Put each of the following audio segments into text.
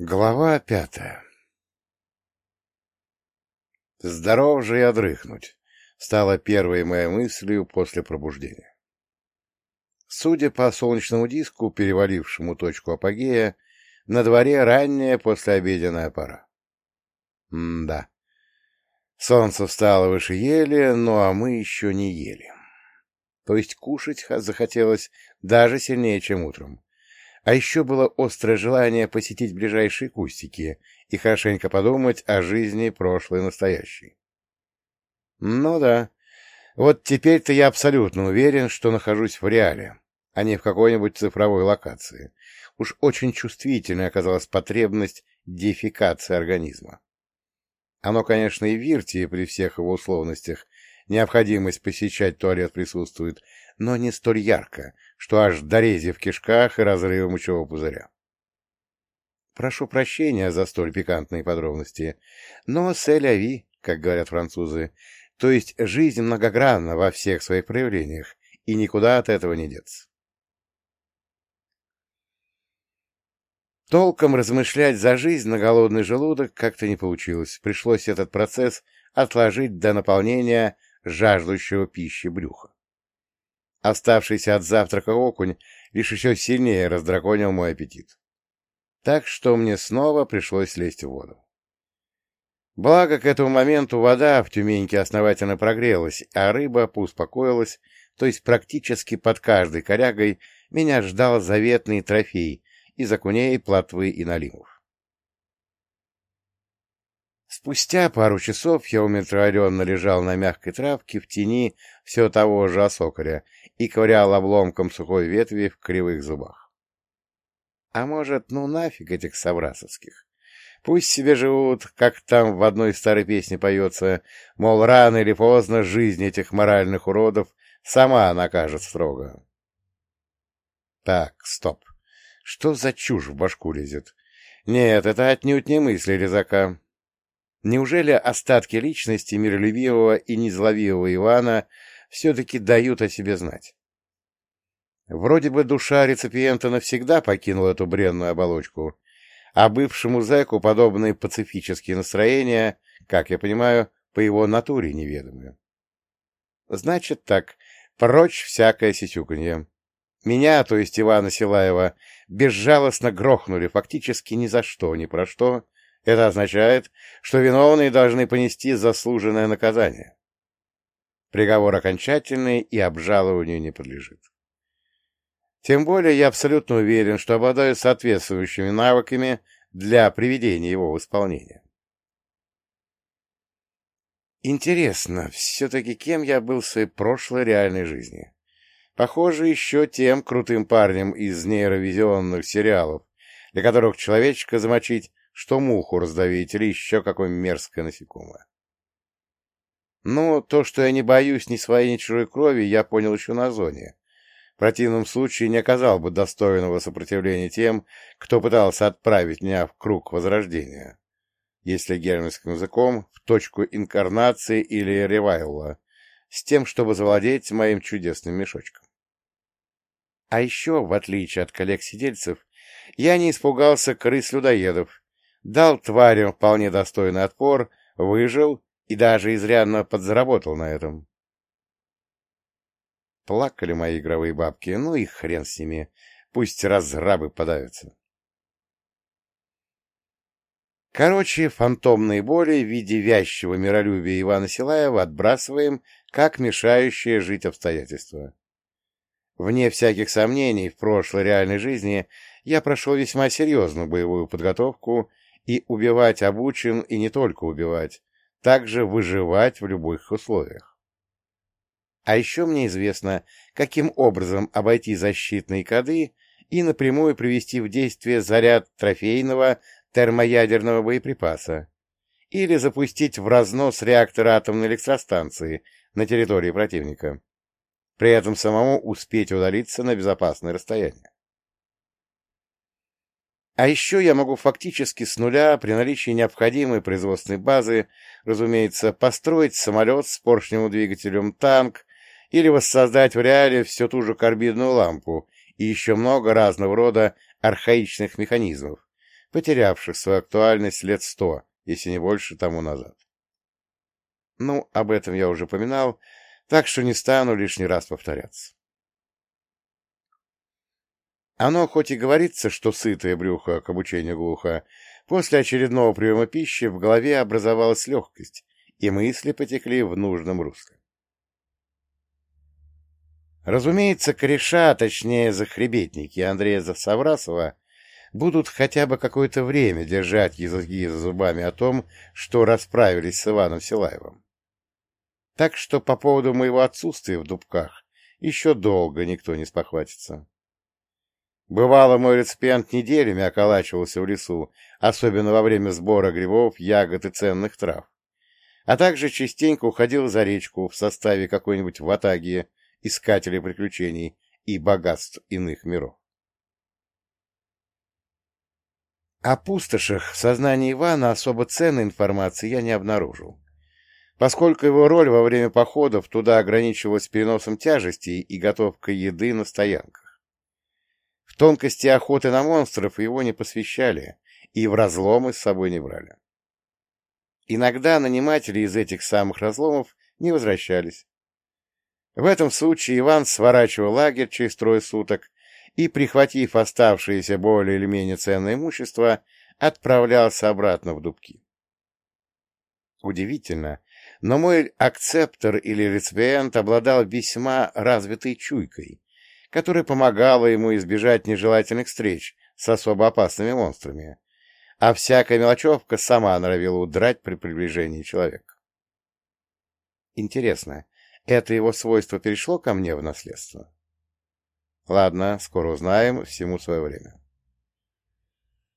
Глава пятая «Здоров же и отрыхнуть» стала первой моей мыслью после пробуждения. Судя по солнечному диску, перевалившему точку апогея, на дворе ранняя послеобеденная пора. М-да. Солнце встало выше ели, ну а мы еще не ели. То есть кушать захотелось даже сильнее, чем утром. А еще было острое желание посетить ближайшие кустики и хорошенько подумать о жизни прошлой и настоящей. Ну да, вот теперь-то я абсолютно уверен, что нахожусь в реале, а не в какой-нибудь цифровой локации. Уж очень чувствительной оказалась потребность дефекации организма. Оно, конечно, и в Виртии при всех его условностях необходимость посещать туалет присутствует, но не столь ярко, что аж до рези в кишках и разрыва мочевого пузыря. Прошу прощения за столь пикантные подробности, но сель как говорят французы, то есть жизнь многогранна во всех своих проявлениях, и никуда от этого не деться. Толком размышлять за жизнь на голодный желудок как-то не получилось. Пришлось этот процесс отложить до наполнения жаждущего пищи брюха. Оставшийся от завтрака окунь лишь еще сильнее раздраконил мой аппетит. Так что мне снова пришлось лезть в воду. Благо, к этому моменту вода в Тюменьке основательно прогрелась, а рыба поуспокоилась, то есть практически под каждой корягой меня ждал заветный трофей из окуней, плотвы и налимов. Спустя пару часов я умиротворенно лежал на мягкой травке в тени все того же осокоря и ковырял обломком сухой ветви в кривых зубах. А может, ну нафиг этих соврасовских? Пусть себе живут, как там в одной старой песне поется, мол, рано или поздно жизнь этих моральных уродов сама накажет строго. Так, стоп. Что за чушь в башку лезет? Нет, это отнюдь не мысли резака. Неужели остатки личности миролюбивого и незловивого Ивана все-таки дают о себе знать? Вроде бы душа реципиента навсегда покинула эту бренную оболочку, а бывшему зэку подобные пацифические настроения, как я понимаю, по его натуре неведомые. Значит так, прочь всякое сисюканье. Меня, то есть Ивана Силаева, безжалостно грохнули фактически ни за что, ни про что, это означает, что виновные должны понести заслуженное наказание. Приговор окончательный и обжалованию не подлежит. Тем более я абсолютно уверен, что обладаю соответствующими навыками для приведения его в исполнение. Интересно, все-таки кем я был в своей прошлой реальной жизни? Похоже, еще тем крутым парнем из нейровизионных сериалов, для которых человечка замочить что муху раздавить или еще какое мерзкое насекомое. Ну, то, что я не боюсь ни своей, ни чужой крови, я понял еще на зоне. В противном случае не оказал бы достойного сопротивления тем, кто пытался отправить меня в круг возрождения, если германским языком, в точку инкарнации или ревайла, с тем, чтобы завладеть моим чудесным мешочком. А еще, в отличие от коллег-сидельцев, я не испугался крыс-людоедов дал тварям вполне достойный отпор, выжил и даже изрядно подзаработал на этом. Плакали мои игровые бабки, ну и хрен с ними, пусть разрабы подавятся. Короче, фантомные боли в виде вязчего миролюбия Ивана Силаева отбрасываем как мешающие жить обстоятельства. Вне всяких сомнений, в прошлой реальной жизни я прошел весьма серьезную боевую подготовку и убивать обучен, и не только убивать, также выживать в любых условиях. А еще мне известно, каким образом обойти защитные коды и напрямую привести в действие заряд трофейного термоядерного боеприпаса или запустить в разнос реактора атомной электростанции на территории противника, при этом самому успеть удалиться на безопасное расстояние. А еще я могу фактически с нуля, при наличии необходимой производственной базы, разумеется, построить самолет с поршневым двигателем, танк или воссоздать в реале всю ту же карбидную лампу и еще много разного рода архаичных механизмов, потерявших свою актуальность лет сто, если не больше тому назад. Ну, об этом я уже поминал, так что не стану лишний раз повторяться. Оно хоть и говорится, что сытое брюхо к обучению глухо, после очередного приема пищи в голове образовалась легкость, и мысли потекли в нужном русле. Разумеется, кореша, точнее захребетники Андрея Саврасова, будут хотя бы какое-то время держать языки за зубами о том, что расправились с Иваном Силаевым. Так что по поводу моего отсутствия в дубках еще долго никто не спохватится. Бывало, мой реципиент неделями околачивался в лесу, особенно во время сбора грибов, ягод и ценных трав. А также частенько уходил за речку в составе какой-нибудь ватаги искателей приключений и богатств иных миров. О пустошах в сознании Ивана особо ценной информации я не обнаружил, поскольку его роль во время походов туда ограничивалась переносом тяжестей и готовкой еды на стоянках. В тонкости охоты на монстров его не посвящали и в разломы с собой не брали. Иногда наниматели из этих самых разломов не возвращались. В этом случае Иван сворачивал лагерь через трое суток и, прихватив оставшееся более или менее ценное имущество, отправлялся обратно в дубки. Удивительно, но мой акцептор или реципиент обладал весьма развитой чуйкой которая помогала ему избежать нежелательных встреч с особо опасными монстрами, а всякая мелочевка сама норовила удрать при приближении человека. Интересно, это его свойство перешло ко мне в наследство? Ладно, скоро узнаем, всему свое время.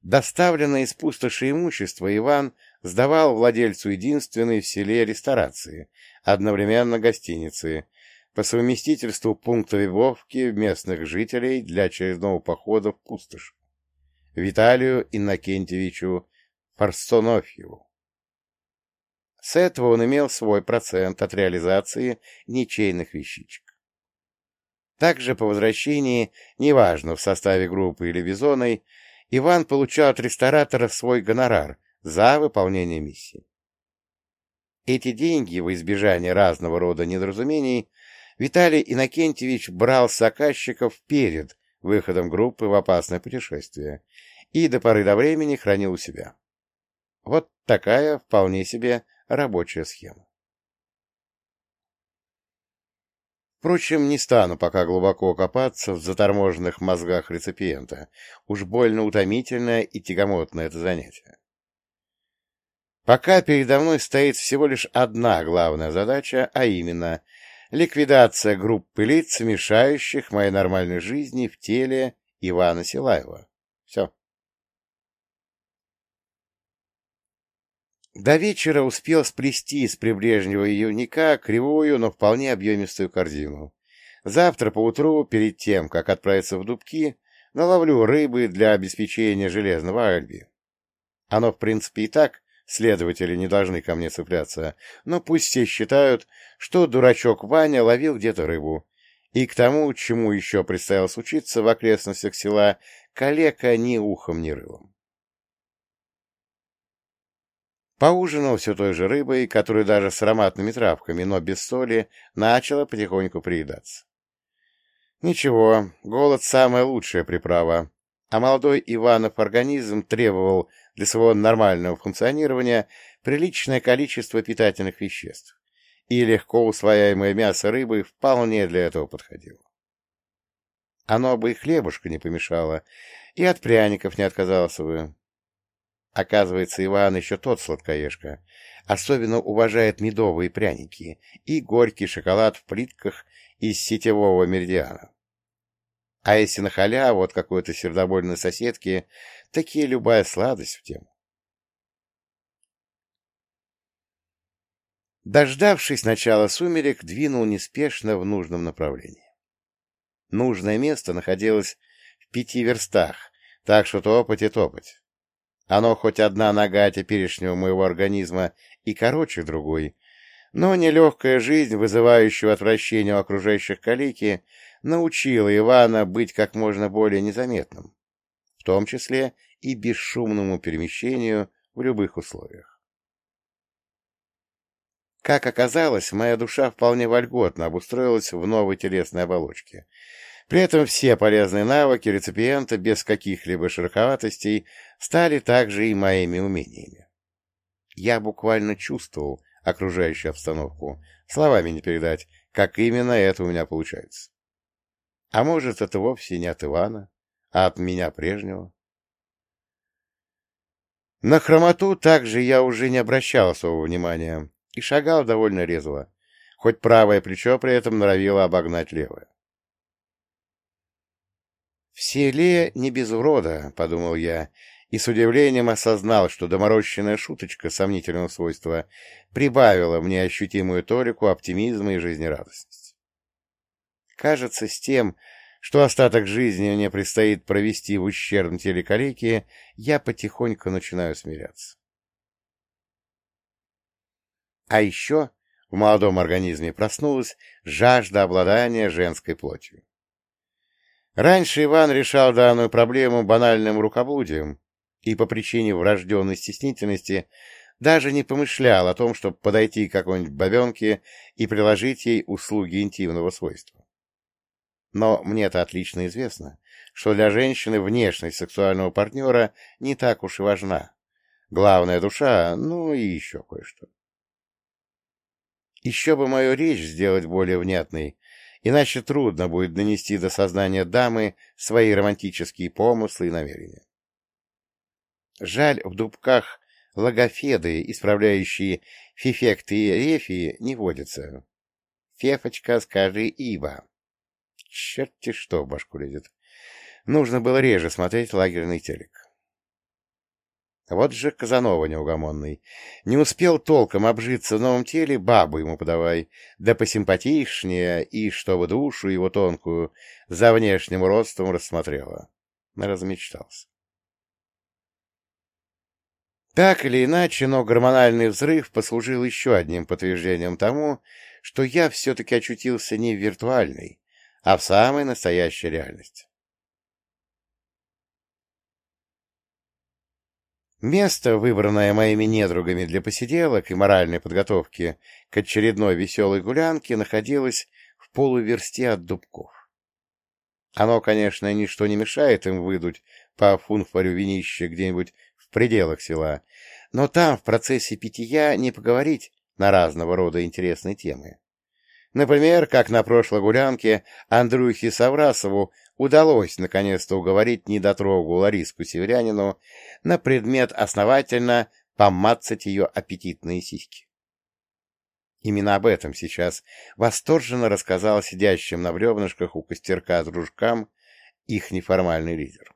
Доставленное из пустоши имущество Иван сдавал владельцу единственной в селе ресторации, одновременно гостиницы, по совместительству пункта вербовки местных жителей для очередного похода в пустошь, Виталию Иннокентьевичу Фарстонофьеву. С этого он имел свой процент от реализации ничейных вещичек. Также по возвращении, неважно в составе группы или визоной, Иван получал от ресторатора свой гонорар за выполнение миссии. Эти деньги, в избежание разного рода недоразумений, Виталий Иннокентьевич брал заказчиков перед выходом группы в опасное путешествие и до поры до времени хранил у себя. Вот такая вполне себе рабочая схема. Впрочем, не стану пока глубоко копаться в заторможенных мозгах реципиента. Уж больно утомительное и тягомотное это занятие. Пока передо мной стоит всего лишь одна главная задача, а именно ликвидация группы лиц, мешающих моей нормальной жизни в теле Ивана Силаева. Все. До вечера успел сплести из прибрежнего июнька кривую, но вполне объемистую корзину. Завтра поутру, перед тем, как отправиться в дубки, наловлю рыбы для обеспечения железного альби. Оно, в принципе, и так Следователи не должны ко мне цепляться, но пусть все считают, что дурачок Ваня ловил где-то рыбу. И к тому, чему еще предстоялось учиться в окрестностях села, калека ни ухом, ни рылом. Поужинал все той же рыбой, которую даже с ароматными травками, но без соли, начала потихоньку приедаться. Ничего, голод — самая лучшая приправа, а молодой Иванов организм требовал для своего нормального функционирования приличное количество питательных веществ, и легко усвояемое мясо рыбы вполне для этого подходило. Оно бы и хлебушка не помешало, и от пряников не отказался бы. Оказывается, Иван еще тот сладкоежка, особенно уважает медовые пряники и горький шоколад в плитках из сетевого меридиана. А если на халяву от какой-то сердобольной соседки, такие любая сладость в тему. Дождавшись начала сумерек, двинул неспешно в нужном направлении. Нужное место находилось в пяти верстах, так что топать и топать. Оно хоть одна нога теперешнего моего организма и короче другой, но нелегкая жизнь, вызывающая отвращение у окружающих калики, научила Ивана быть как можно более незаметным. в том числе и бесшумному перемещению в любых условиях. Как оказалось, моя душа вполне вольготно обустроилась в новой телесной оболочке. При этом все полезные навыки реципиента без каких-либо шероховатостей стали также и моими умениями. Я буквально чувствовал окружающую обстановку, словами не передать, как именно это у меня получается. А может, это вовсе не от Ивана, а от меня прежнего? На хромоту также я уже не обращал особого внимания и шагал довольно резво, хоть правое плечо при этом норовило обогнать левое. «В селе не без урода», — подумал я, и с удивлением осознал, что доморощенная шуточка сомнительного свойства прибавила мне ощутимую толику оптимизма и жизнерадостности. Кажется, с тем, что остаток жизни мне предстоит провести в ущербном теле калеки, я потихоньку начинаю смиряться. А еще в молодом организме проснулась жажда обладания женской плотью. Раньше Иван решал данную проблему банальным рукоблудием и по причине врожденной стеснительности даже не помышлял о том, чтобы подойти к какой-нибудь бабенке и приложить ей услуги интимного свойства. Но мне-то отлично известно, что для женщины внешность сексуального партнера не так уж и важна. Главная душа, ну и еще кое-что. Еще бы мою речь сделать более внятной, иначе трудно будет донести до сознания дамы свои романтические помыслы и намерения. Жаль, в дубках логофеды, исправляющие фифекты и рефии, не водятся. Фефочка, скажи Ива. Черт-те что в башку лезет. Нужно было реже смотреть лагерный телек. Вот же Казанова неугомонный. Не успел толком обжиться в новом теле, бабу ему подавай, да посимпатичнее, и чтобы душу его тонкую за внешним ростом рассмотрела. Размечтался. Так или иначе, но гормональный взрыв послужил еще одним подтверждением тому, что я все-таки очутился не в виртуальной, а в самой настоящей реальности. Место, выбранное моими недругами для посиделок и моральной подготовки к очередной веселой гулянке, находилось в полуверсте от дубков. Оно, конечно, ничто не мешает им выдуть по фунфорю винища где-нибудь в пределах села, но там в процессе питья не поговорить на разного рода интересные темы. Например, как на прошлой гулянке Андрюхе Саврасову удалось наконец-то уговорить недотрогу Лариску Северянину на предмет основательно помацать ее аппетитные сиськи. Именно об этом сейчас восторженно рассказал сидящим на бревнышках у костерка дружкам их неформальный лидер.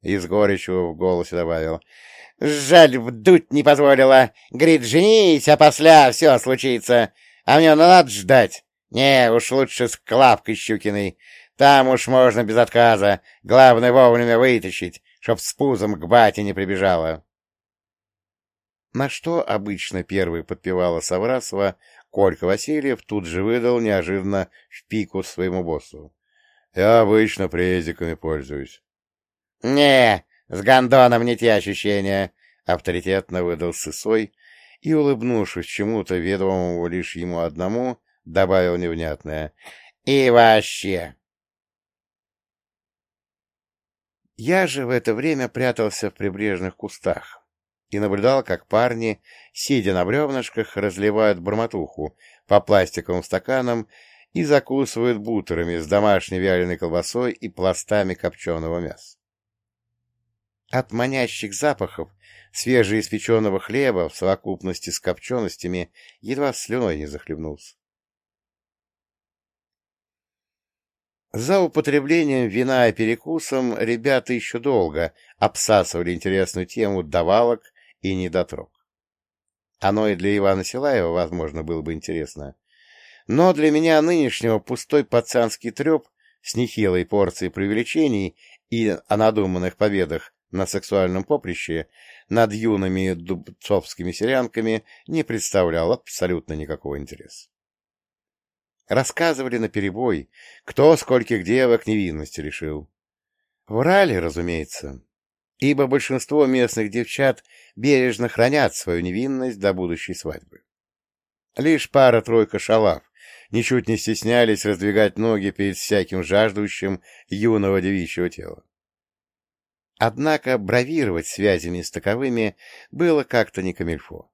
И с горечью в голосе добавил. — Жаль, вдуть не позволила. Говорит, женись, а после все случится. А мне надо ждать. Не, уж лучше с Клавкой Щукиной. Там уж можно без отказа. Главное вовремя вытащить, чтоб с пузом к бате не прибежала. На что обычно первый подпевала Саврасова, Колька Васильев тут же выдал неожиданно в пику своему боссу. — Я обычно презиками пользуюсь. — Не, с гондоном не те ощущения, — авторитетно выдал Сысой, и, улыбнувшись чему-то ведомому лишь ему одному, добавил невнятное «И вообще!». Я же в это время прятался в прибрежных кустах и наблюдал, как парни, сидя на бревнышках, разливают бормотуху по пластиковым стаканам и закусывают бутерами с домашней вяленой колбасой и пластами копченого мяса. От манящих запахов свежеиспеченного хлеба в совокупности с копченостями едва слюной не захлебнулся. За употреблением вина и перекусом ребята еще долго обсасывали интересную тему давалок и недотрог. Оно и для Ивана Силаева, возможно, было бы интересно. Но для меня нынешнего пустой пацанский треп с нехилой порцией преувеличений и о надуманных победах на сексуальном поприще над юными дубцовскими селянками не представлял абсолютно никакого интереса. Рассказывали наперебой, кто скольких девок невинности решил. Врали, разумеется, ибо большинство местных девчат бережно хранят свою невинность до будущей свадьбы. Лишь пара-тройка шалав ничуть не стеснялись раздвигать ноги перед всяким жаждущим юного девичьего тела. Однако бравировать связями с таковыми было как-то не камильфо.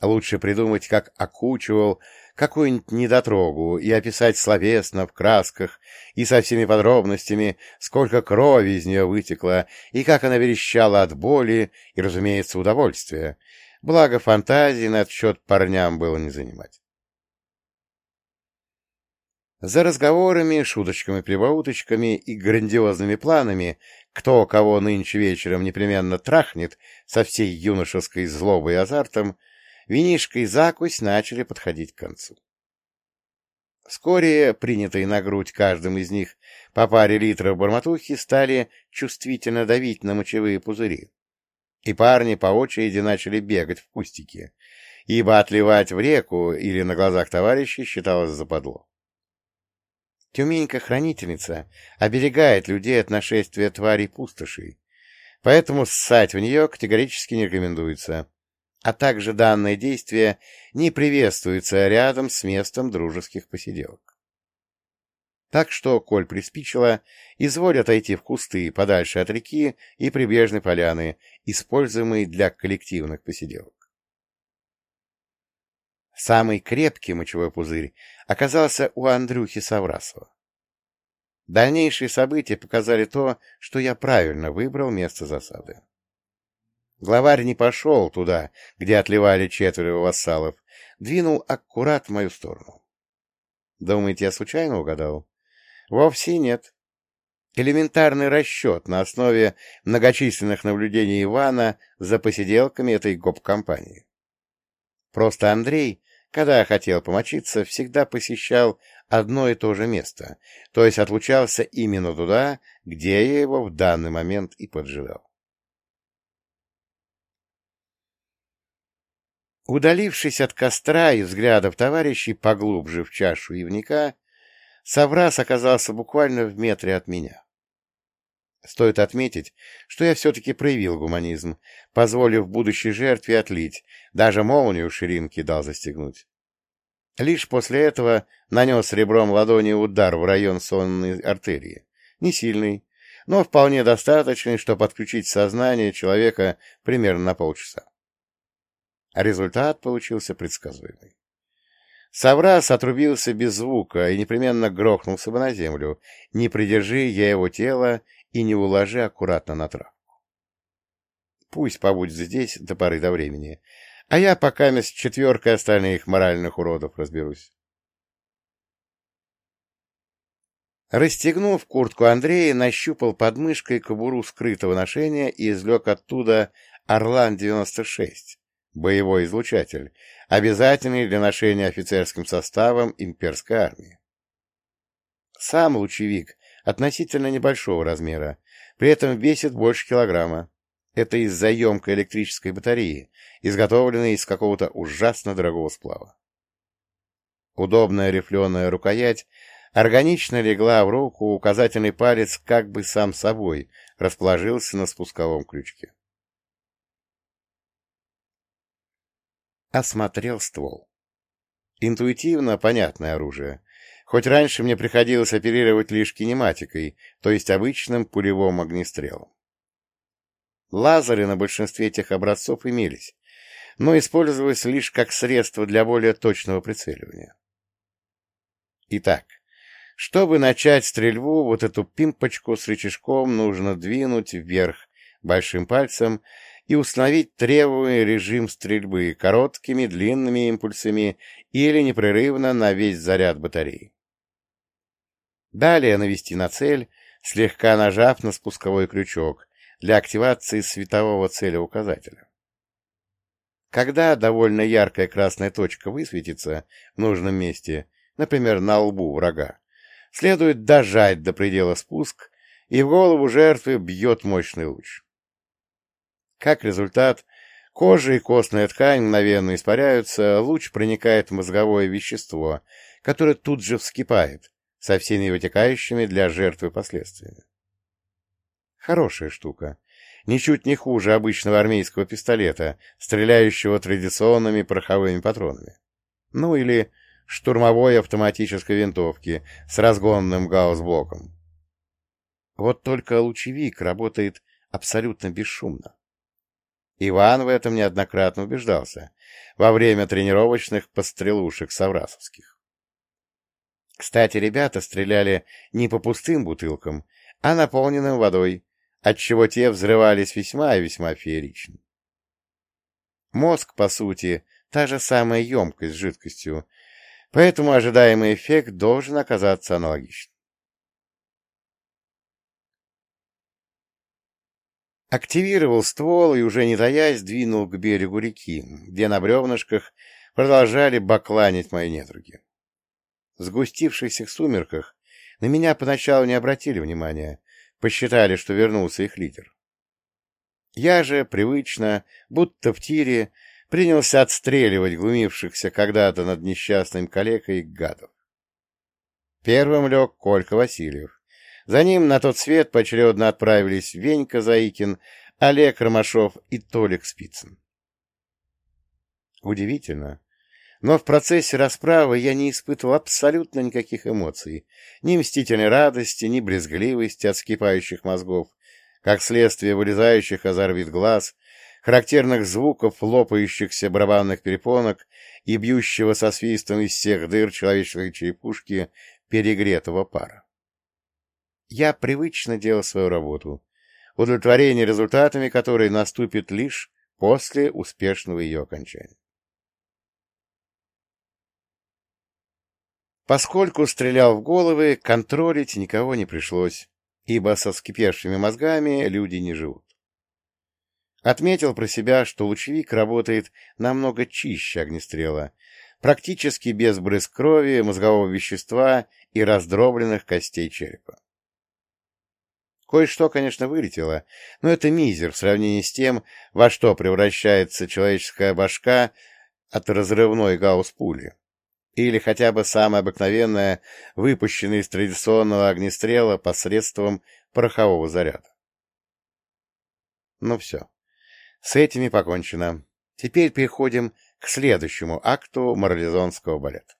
Лучше придумать, как окучивал какую-нибудь недотрогу и описать словесно, в красках и со всеми подробностями, сколько крови из нее вытекло и как она верещала от боли и, разумеется, удовольствия. Благо фантазии на этот счет парням было не занимать. За разговорами, шуточками-прибауточками и грандиозными планами, кто кого нынче вечером непременно трахнет со всей юношеской злобой и азартом, винишко и закусь начали подходить к концу. Вскоре принятые на грудь каждым из них по паре литров барматухи стали чувствительно давить на мочевые пузыри, и парни по очереди начали бегать в кустике, ибо отливать в реку или на глазах товарищей считалось западло. Тюменька-хранительница оберегает людей от нашествия тварей пустошей, поэтому ссать в нее категорически не рекомендуется, а также данное действие не приветствуется рядом с местом дружеских посиделок. Так что, коль приспичило, изволь отойти в кусты подальше от реки и прибрежной поляны, используемые для коллективных посиделок. Самый крепкий мочевой пузырь оказался у Андрюхи Саврасова. Дальнейшие события показали то, что я правильно выбрал место засады. Главарь не пошел туда, где отливали четверо вассалов, двинул аккурат в мою сторону. Думаете, я случайно угадал? Вовсе нет. Элементарный расчет на основе многочисленных наблюдений Ивана за посиделками этой гоп-компании. Просто Андрей, когда хотел помочиться, всегда посещал одно и то же место, то есть отлучался именно туда, где я его в данный момент и поджидал. Удалившись от костра и взглядов товарищей поглубже в чашу ивника, Саврас оказался буквально в метре от меня. Стоит отметить, что я все-таки проявил гуманизм, позволив будущей жертве отлить, даже молнию ширинки дал застегнуть. Лишь после этого нанес ребром ладони удар в район сонной артерии. Не сильный, но вполне достаточный, чтобы отключить сознание человека примерно на полчаса. Результат получился предсказуемый. Саврас отрубился без звука и непременно грохнулся бы на землю, не придержи я его тело и не уложи аккуратно на травку. Пусть побудет здесь до поры до времени, а я пока с четверкой остальных моральных уродов разберусь. Расстегнув куртку Андрея, нащупал под мышкой кобуру скрытого ношения и извлек оттуда «Орлан-96», боевой излучатель, обязательный для ношения офицерским составом имперской армии. Сам лучевик относительно небольшого размера, при этом весит больше килограмма. Это из-за емкой электрической батареи, изготовленной из какого-то ужасно дорогого сплава. Удобная рифленая рукоять органично легла в руку, указательный палец как бы сам собой расположился на спусковом крючке. Осмотрел ствол. Интуитивно понятное оружие, хоть раньше мне приходилось оперировать лишь кинематикой, то есть обычным пулевым огнестрелом. Лазеры на большинстве этих образцов имелись, но использовались лишь как средство для более точного прицеливания. Итак, чтобы начать стрельбу, вот эту пимпочку с рычажком нужно двинуть вверх большим пальцем и установить требуемый режим стрельбы короткими, длинными импульсами или непрерывно на весь заряд батареи. Далее навести на цель, слегка нажав на спусковой крючок для активации светового целеуказателя. Когда довольно яркая красная точка высветится в нужном месте, например, на лбу врага, следует дожать до предела спуск, и в голову жертвы бьет мощный луч. Как результат, кожа и костная ткань мгновенно испаряются, луч проникает в мозговое вещество, которое тут же вскипает, со всеми вытекающими для жертвы последствиями. Хорошая штука. Ничуть не хуже обычного армейского пистолета, стреляющего традиционными пороховыми патронами. Ну или штурмовой автоматической винтовки с разгонным гаусс-блоком. Вот только лучевик работает абсолютно бесшумно. Иван в этом неоднократно убеждался во время тренировочных пострелушек саврасовских. Кстати, ребята стреляли не по пустым бутылкам, а наполненным водой, отчего те взрывались весьма и весьма феерично. Мозг, по сути, та же самая емкость с жидкостью, поэтому ожидаемый эффект должен оказаться аналогичным. Активировал ствол и, уже не таясь, двинул к берегу реки, где на бревнышках продолжали бакланить мои недруги. Сгустившихся сумерках на меня поначалу не обратили внимания, посчитали, что вернулся их лидер. Я же, привычно, будто в тире, принялся отстреливать глумившихся когда-то над несчастным калекой гадов. Первым лег Колька Васильев. За ним на тот свет поочередно отправились Венька Заикин, Олег Ромашов и Толик Спицын. Удивительно, но в процессе расправы я не испытывал абсолютно никаких эмоций, ни мстительной радости, ни брезгливости от скипающих мозгов, как следствие вылезающих из орбит глаз, характерных звуков лопающихся барабанных перепонок и бьющего со свистом из всех дыр человеческой черепушки перегретого пара. Я привычно делал свою работу, удовлетворение результатами которой наступит лишь после успешного ее окончания. Поскольку стрелял в головы, контролить никого не пришлось, ибо со вскипевшими мозгами люди не живут. Отметил про себя, что лучевик работает намного чище огнестрела, практически без брызг крови, мозгового вещества и раздробленных костей черепа. Кое-что, конечно, вылетело, но это мизер в сравнении с тем, во что превращается человеческая башка от разрывной гаусс-пули. Или хотя бы самая обыкновенная, выпущенная из традиционного огнестрела посредством порохового заряда. Ну все. С этими покончено. Теперь переходим к следующему акту морализонского балета.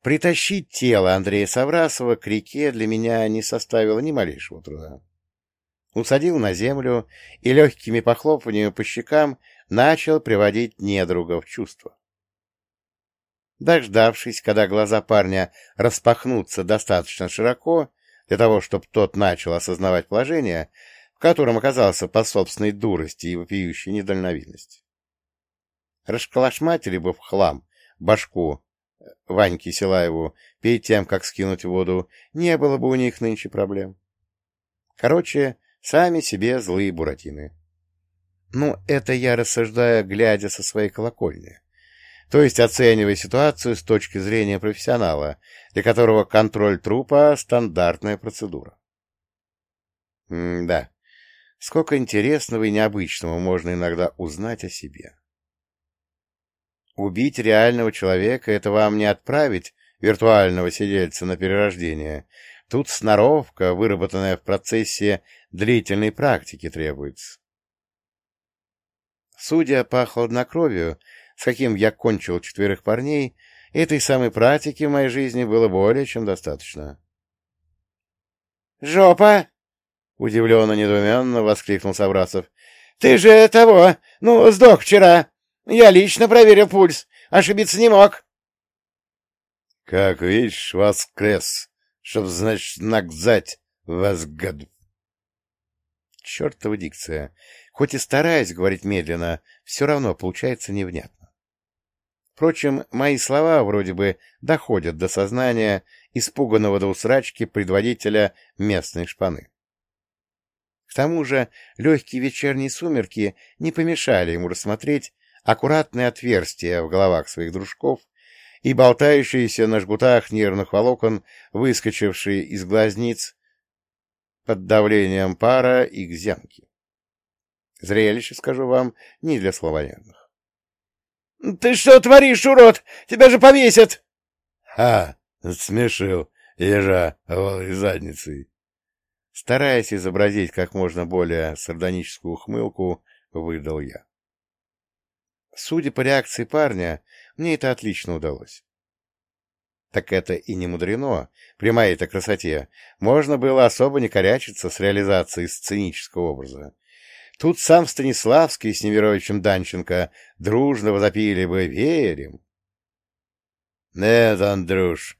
Притащить тело Андрея Саврасова к реке для меня не составило ни малейшего труда. Усадил на землю и легкими похлопываниями по щекам начал приводить недруга в чувство. Дождавшись, когда глаза парня распахнутся достаточно широко для того, чтобы тот начал осознавать положение, в котором оказался по собственной дурости и вопиющей недальновидности. Расколошматили бы в хлам башку Ваньке Силаеву перед тем, как скинуть воду, не было бы у них нынче проблем. Короче, сами себе злые буратины. Ну, это я рассуждаю, глядя со своей колокольни. То есть оценивая ситуацию с точки зрения профессионала, для которого контроль трупа — стандартная процедура. М да, сколько интересного и необычного можно иногда узнать о себе. Убить реального человека — это вам не отправить виртуального сидельца на перерождение. Тут сноровка, выработанная в процессе длительной практики, требуется. Судя по хладнокровию, с каким я кончил четверых парней, этой самой практики в моей жизни было более чем достаточно. «Жопа!» — удивленно-недоуменно воскликнул Саврасов. «Ты же того, ну, сдох вчера!» Я лично проверил пульс. Ошибиться не мог. — Как видишь, воскрес, чтоб, значит, нагзать вас, гад. Чертова дикция. Хоть и стараюсь говорить медленно, все равно получается невнятно. Впрочем, мои слова вроде бы доходят до сознания испуганного до усрачки предводителя местной шпаны. К тому же легкие вечерние сумерки не помешали ему рассмотреть аккуратные отверстия в головах своих дружков и болтающиеся на жгутах нервных волокон, выскочившие из глазниц под давлением пара и к зянке. Зрелище, скажу вам, не для слабонервных. — Ты что творишь, урод? Тебя же повесят! — Ха! Смешил. ежа голой задницей. Стараясь изобразить как можно более сардоническую ухмылку, выдал я. Судя по реакции парня, мне это отлично удалось. Так это и не мудрено. При моей-то красоте можно было особо не корячиться с реализацией сценического образа. Тут сам Станиславский с Неверовичем Данченко дружно возопили бы «Верим!». «Нет, Андрюш,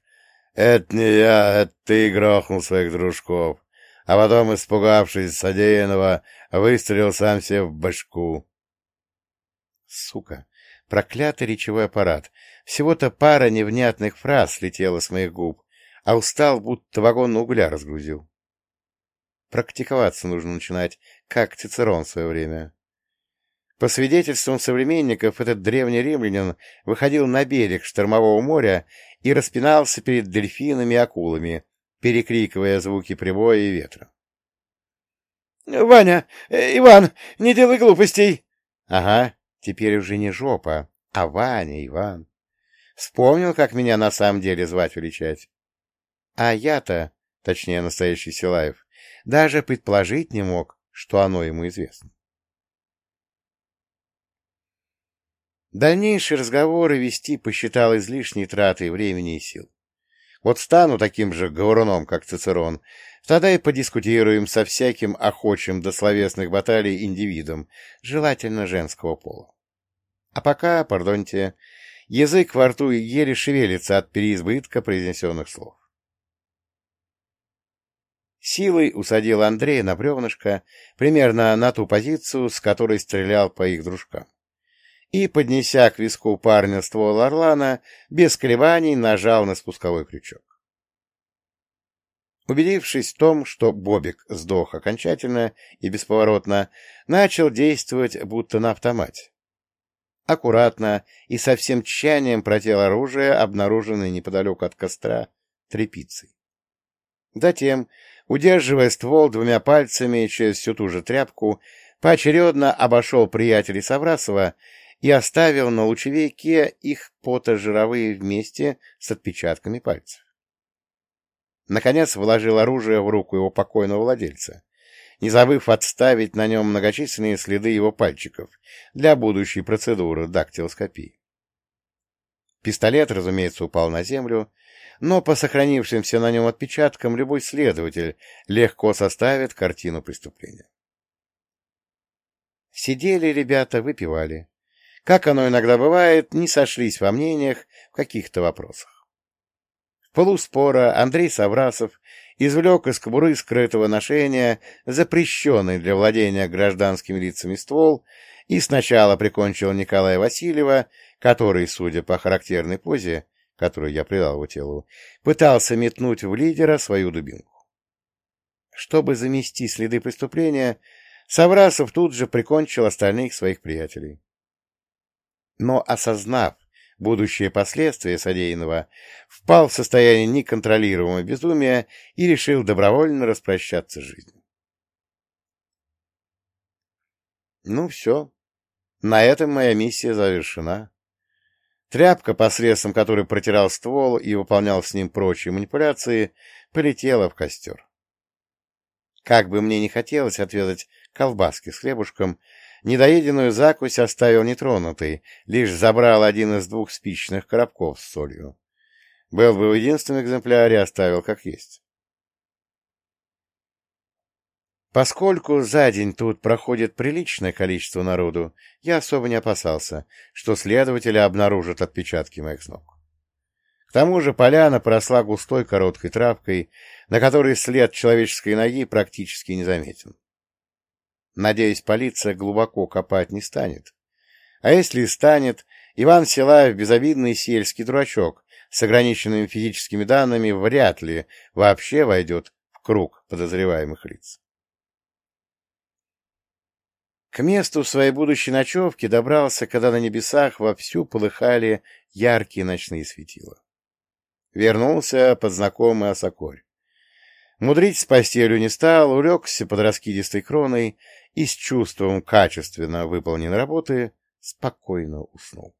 это не я, это ты грохнул своих дружков, а потом, испугавшись содеянного, выстрелил сам себе в башку». Сука, проклятый речевой аппарат. Всего-то пара невнятных фраз слетела с моих губ, а устал, будто вагон угля разгрузил. Практиковаться нужно начинать, как Цицерон в свое время. По свидетельствам современников, этот древний римлянин выходил на берег штормового моря и распинался перед дельфинами и акулами, перекрикивая звуки прибоя и ветра. — Ваня! Э, Иван! Не делай глупостей! — Ага, теперь уже не жопа, а Ваня, Иван. Вспомнил, как меня на самом деле звать-величать. А я-то, точнее, настоящий Силаев, даже предположить не мог, что оно ему известно. Дальнейшие разговоры вести посчитал излишней тратой времени и сил. Вот стану таким же говоруном, как Цицерон, тогда и подискутируем со всяким охочим до словесных баталий индивидом, желательно женского пола. А пока, пардоньте, язык во рту еле шевелится от переизбытка произнесенных слов. Силой усадил Андрея на бревнышко, примерно на ту позицию, с которой стрелял по их дружкам. И, поднеся к виску парня ствол орлана, без колебаний нажал на спусковой крючок. Убедившись в том, что Бобик сдох окончательно и бесповоротно, начал действовать будто на автомате. Аккуратно и со всем тщанием протел оружие, обнаруженное неподалеку от костра, тряпицей. Затем удерживая ствол двумя пальцами через всю ту же тряпку, поочередно обошел приятелей Саврасова и оставил на лучевике их потожировые вместе с отпечатками пальцев. Наконец вложил оружие в руку его покойного владельца, не забыв отставить на нем многочисленные следы его пальчиков для будущей процедуры дактилоскопии. Пистолет, разумеется, упал на землю, но по сохранившимся на нем отпечаткам любой следователь легко составит картину преступления. Сидели ребята, выпивали. Как оно иногда бывает, не сошлись во мнениях в каких-то вопросах. В полуспора Андрей Саврасов извлек из кобуры скрытого ношения запрещенный для владения гражданскими лицами ствол и сначала прикончил Николая Васильева, который, судя по характерной позе, которую я придал его телу, пытался метнуть в лидера свою дубинку. Чтобы замести следы преступления, Саврасов тут же прикончил остальных своих приятелей. Но, осознав будущие последствия содеянного, впал в состояние неконтролируемого безумия и решил добровольно распрощаться с жизнью. Ну все, на этом моя миссия завершена. Тряпка, посредством которой протирал ствол и выполнял с ним прочие манипуляции, полетела в костер. Как бы мне не хотелось отведать колбаски с хлебушком, недоеденную закусь оставил нетронутой, лишь забрал один из двух спичных коробков с солью. Был бы в единственном экземпляре, оставил как есть. Поскольку за день тут проходит приличное количество народу, я особо не опасался, что следователи обнаружат отпечатки моих ног. К тому же поляна поросла густой короткой травкой, на которой след человеческой ноги практически не заметен. Надеюсь, полиция глубоко копать не станет. А если и станет, Иван Силаев, безобидный сельский дурачок, с ограниченными физическими данными, вряд ли вообще войдет в круг подозреваемых лиц. К месту своей будущей ночевки добрался, когда на небесах вовсю полыхали яркие ночные светила. Вернулся под знакомый осокорь. Мудрить с постелью не стал, улегся под раскидистой кроной и с чувством качественно выполненной работы спокойно уснул.